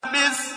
بِسْمِ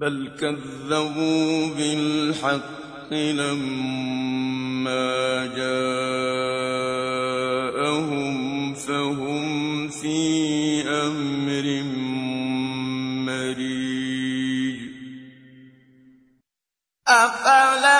بَلْ كَذَّبُوا بِالْحَقِّ لَمَّا جَاءَهُمْ فَهُمْ فِي أَمْرٍ مَّرِيجٍ. أَفَلَمْ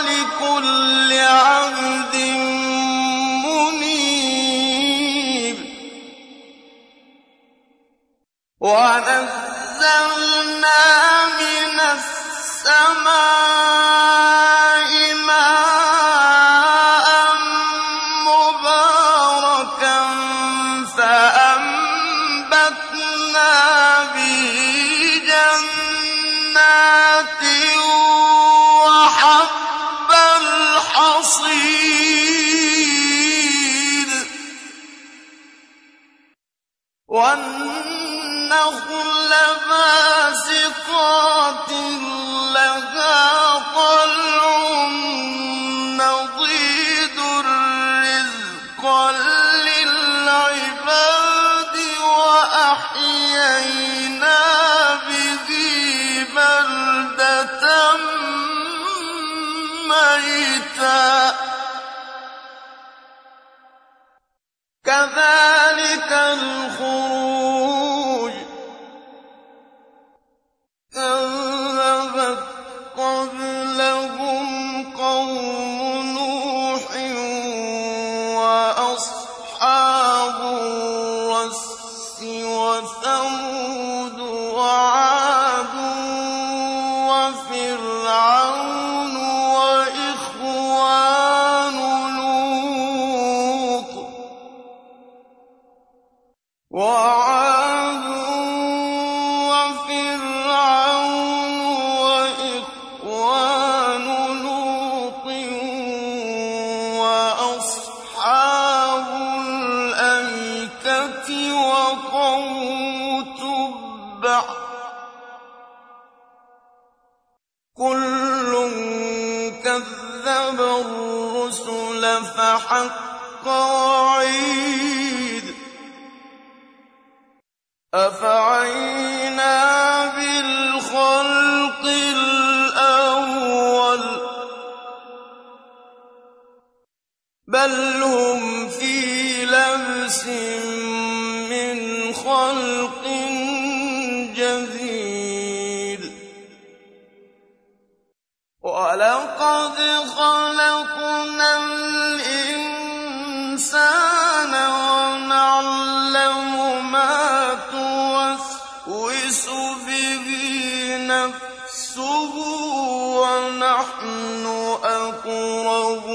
لِكُلِّ عَبْدٍ مُّنِيبٍ. وَنَزَّلْنَا مِنَ السَّمَاءِ لَّهَا طَلْعٌ نَّضِيدٌ لِّلْعِبَادِ وَأَحْيَيْنَا بَلْدَةً مَّيْتًا ۚ. كَذَٰلِكَ الْخُرُوجُ فحق وعيد أفعينا بالخلق الأول بل هم في لبس من خلق جديد ولقد خلقنا توسوس به نفسه ونحن أقرب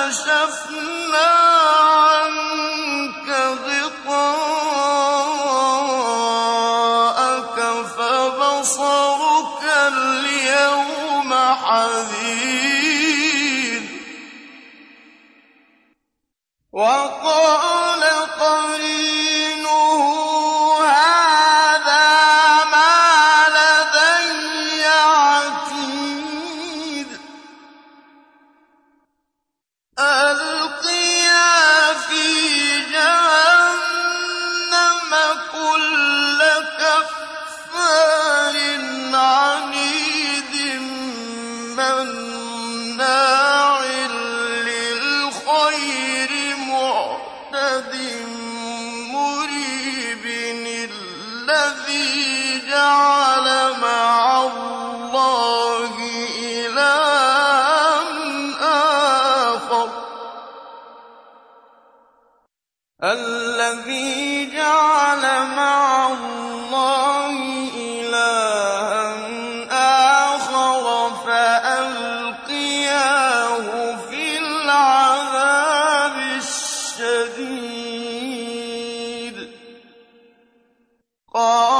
فكشفنا قَالَ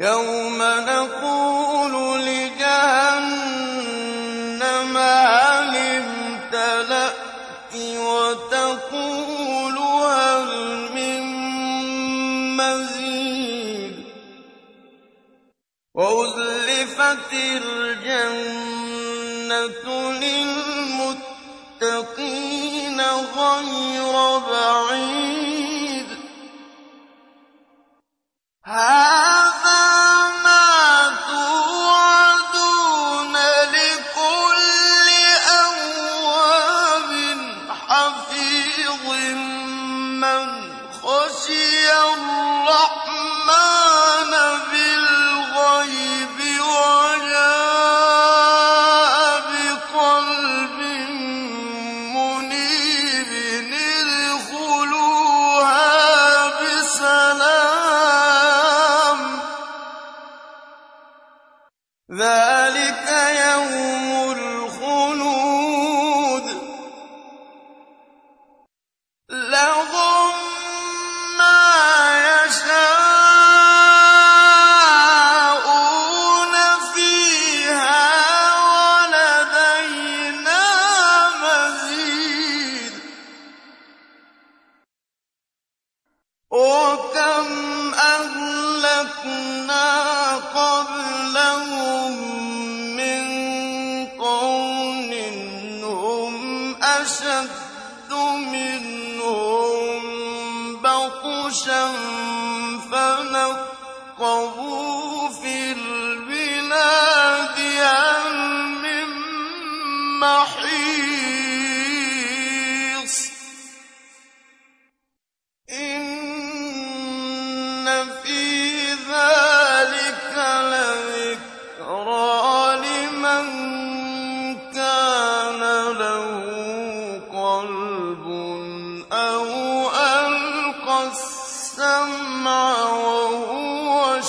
يوم نقول لجهنم هل امتلأت وتقول هل من مزيد؟ وأزلفت الجنة للمتقين غير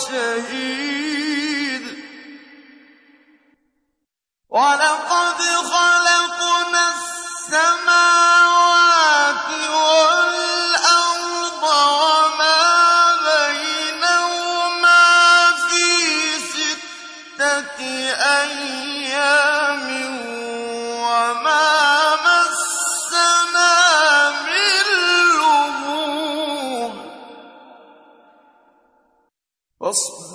شهيد